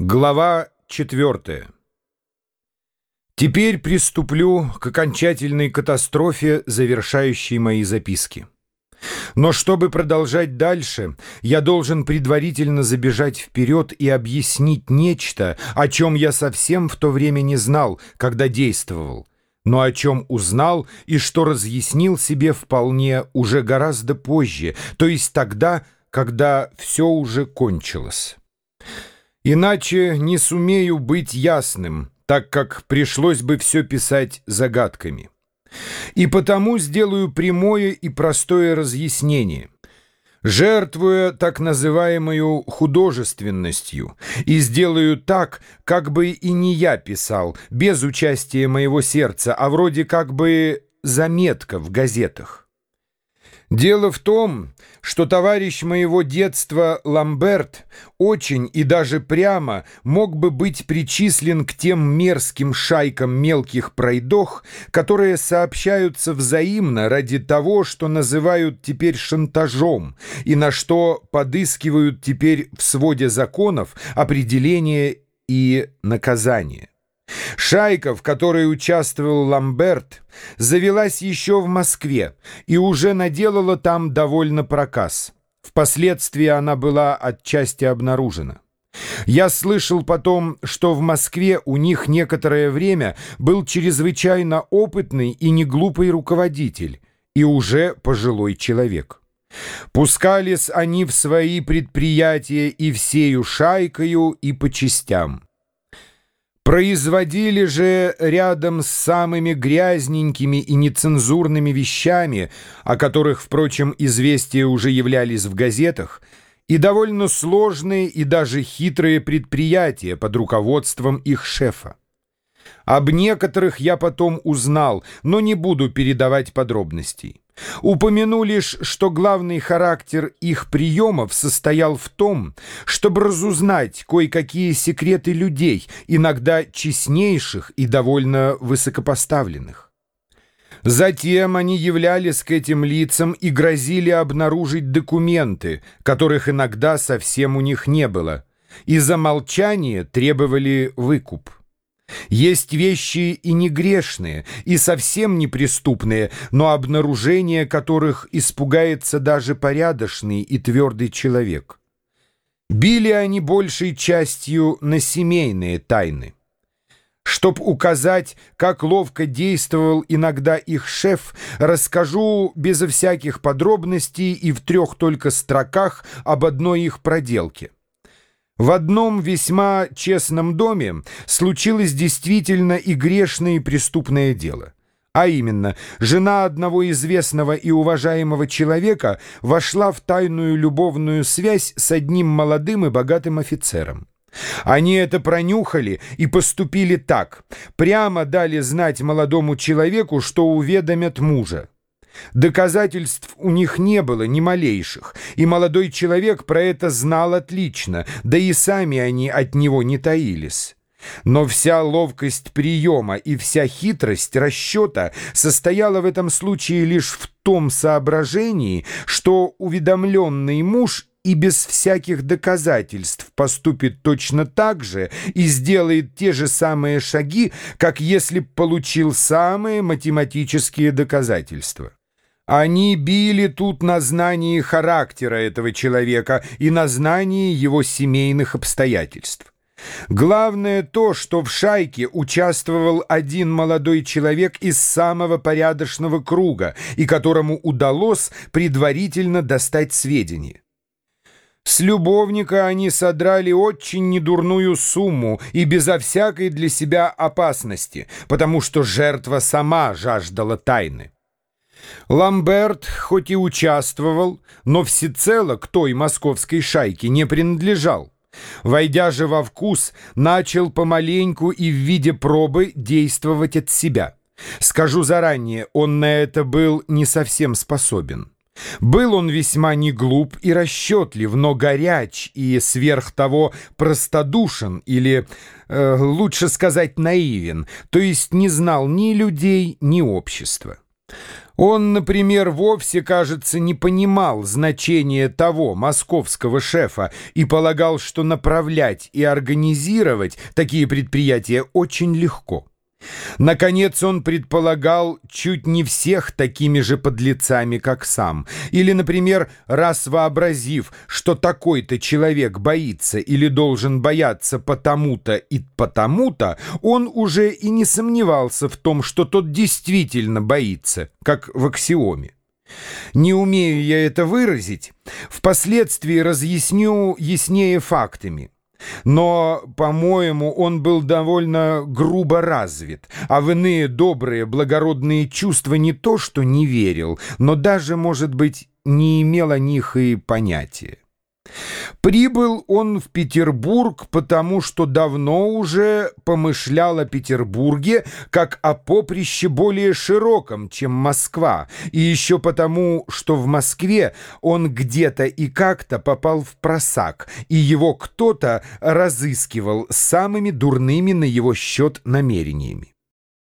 Глава четвертая. Теперь приступлю к окончательной катастрофе, завершающей мои записки. Но чтобы продолжать дальше, я должен предварительно забежать вперед и объяснить нечто, о чем я совсем в то время не знал, когда действовал, но о чем узнал и что разъяснил себе вполне уже гораздо позже, то есть тогда, когда все уже кончилось. Иначе не сумею быть ясным, так как пришлось бы все писать загадками. И потому сделаю прямое и простое разъяснение, жертвуя так называемую художественностью, и сделаю так, как бы и не я писал, без участия моего сердца, а вроде как бы заметка в газетах. Дело в том, что товарищ моего детства Ламберт очень и даже прямо мог бы быть причислен к тем мерзким шайкам мелких пройдох, которые сообщаются взаимно ради того, что называют теперь шантажом, и на что подыскивают теперь в своде законов определение и наказание. Шайка, в которой участвовал Ламберт, завелась еще в Москве и уже наделала там довольно проказ. Впоследствии она была отчасти обнаружена. Я слышал потом, что в Москве у них некоторое время был чрезвычайно опытный и неглупый руководитель и уже пожилой человек. Пускались они в свои предприятия и всею шайкою, и по частям. Производили же рядом с самыми грязненькими и нецензурными вещами, о которых, впрочем, известия уже являлись в газетах, и довольно сложные и даже хитрые предприятия под руководством их шефа. Об некоторых я потом узнал, но не буду передавать подробностей. Упомяну лишь, что главный характер их приемов состоял в том, чтобы разузнать кое-какие секреты людей, иногда честнейших и довольно высокопоставленных. Затем они являлись к этим лицам и грозили обнаружить документы, которых иногда совсем у них не было, и за молчание требовали выкуп. Есть вещи и не грешные, и совсем неприступные, но обнаружение которых испугается даже порядочный и твердый человек. Били они большей частью на семейные тайны. Чтоб указать, как ловко действовал иногда их шеф, расскажу безо всяких подробностей и в трех только строках об одной их проделке. В одном весьма честном доме случилось действительно и грешное и преступное дело. А именно, жена одного известного и уважаемого человека вошла в тайную любовную связь с одним молодым и богатым офицером. Они это пронюхали и поступили так. Прямо дали знать молодому человеку, что уведомят мужа. Доказательств у них не было ни малейших, и молодой человек про это знал отлично, да и сами они от него не таились. Но вся ловкость приема и вся хитрость расчета состояла в этом случае лишь в том соображении, что уведомленный муж и без всяких доказательств поступит точно так же и сделает те же самые шаги, как если б получил самые математические доказательства. Они били тут на знании характера этого человека и на знании его семейных обстоятельств. Главное то, что в шайке участвовал один молодой человек из самого порядочного круга и которому удалось предварительно достать сведения. С любовника они содрали очень недурную сумму и безо всякой для себя опасности, потому что жертва сама жаждала тайны. Ламберт хоть и участвовал, но всецело к той московской шайке не принадлежал. Войдя же во вкус, начал помаленьку и в виде пробы действовать от себя. Скажу заранее, он на это был не совсем способен. Был он весьма не глуп и расчетлив, но горяч и сверх того простодушен или, э, лучше сказать, наивен, то есть не знал ни людей, ни общества. Он, например, вовсе, кажется, не понимал значения того московского шефа и полагал, что направлять и организировать такие предприятия очень легко. Наконец он предполагал чуть не всех такими же подлецами, как сам. Или, например, раз вообразив, что такой-то человек боится или должен бояться потому-то и потому-то, он уже и не сомневался в том, что тот действительно боится, как в аксиоме. Не умею я это выразить, впоследствии разъясню яснее фактами. Но, по-моему, он был довольно грубо развит, а в иные добрые, благородные чувства не то что не верил, но даже, может быть, не имел о них и понятия. Прибыл он в Петербург, потому что давно уже помышлял о Петербурге как о поприще более широком, чем Москва, и еще потому, что в Москве он где-то и как-то попал в просак, и его кто-то разыскивал самыми дурными на его счет намерениями.